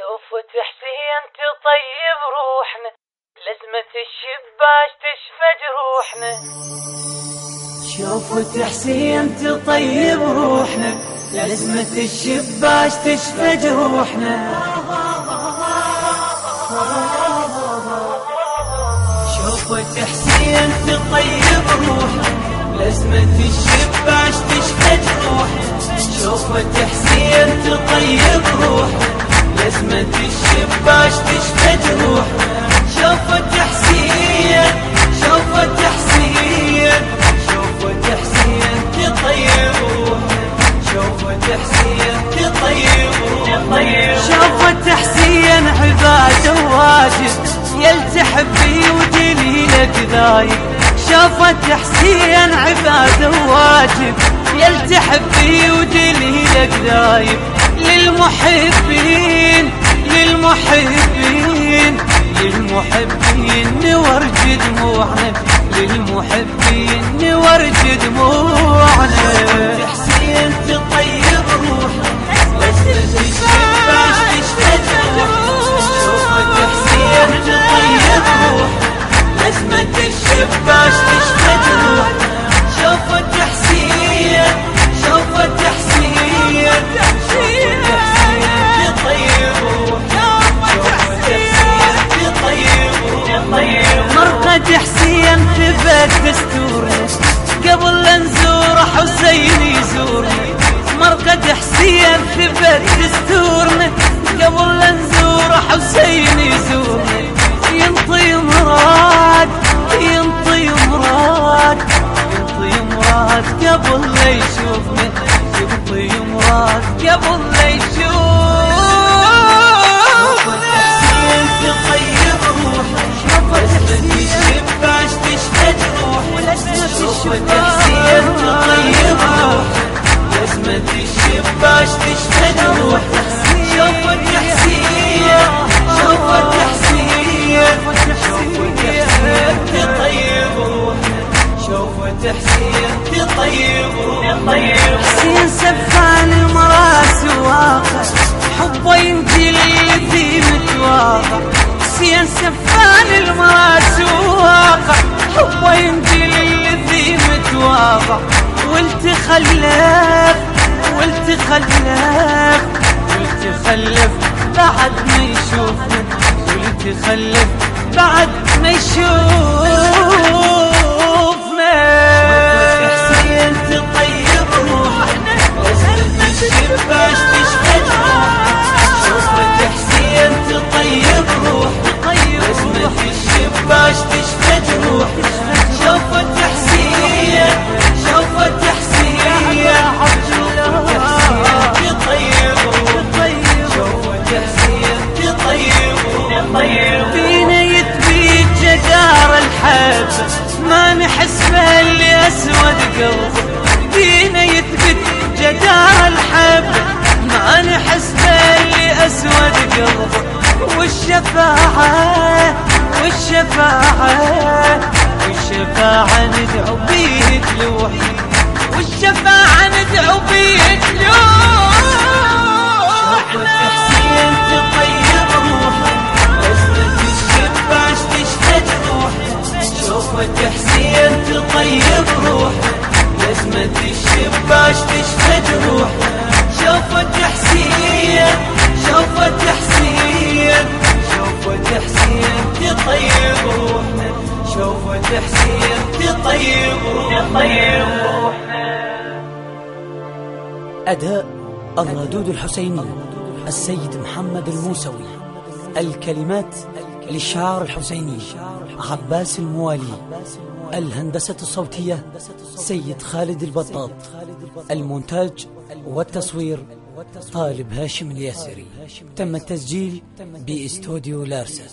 شوفت حسين تطيب روحنا لزمة الشباش تشفى جروحنا شوفت حسين تطيب روحنا لزمة الشباش تشفى جروحنا شوفت حسين تطيب روحنا لزمة الشباش تشفى جروحنا شوفت حسين تطيب روحنا. لزمة الشباش تشفى جروحنا شوفت حسين شوفت حسين شوفت حسين تطيب روحنا شوفت حسين تطيب روحنا شوفت حسين عباده واجد يلتحب بي ودليلك ذايب شافت حسين عباده واجب يلتحب بي ودليلك ذايب للمحبين للمحبين للمحبين نورج دموعنا للمحبين نورج دموعنا حسين ثبت دستورنا قبل لا نزور حسين يزورنا مرقد حسين ثبت دستورنا قبل لا نزور حسين يزورنا ينطي مراد ينطي مراد. ينطي مراد قبل لا يشوفنا ينطي مراد قبل لا يشوفنا والتخلف والتخلف والتخلف بعد ما يشوفنا والتخلف بعد ما يشوفنا ما نحس اللي أسود قلبه فينا يثبت جدار الحب. ما نحس اللي أسود قلبه والشفاعة والشفاعة. الشباش تشهد روحك شوفت حسين شوفت حسين شوفت حسين تطيب روحنا شوفت حسين تطيب روحنا أداء الردود الحسيني السيد محمد الموسوي. الكلمات للشعار الحسيني عباس الموالي. الهندسة الصوتية سيد خالد البطاط المونتاج والتصوير طالب هاشم الياسري تم التسجيل بإستوديو لارسا.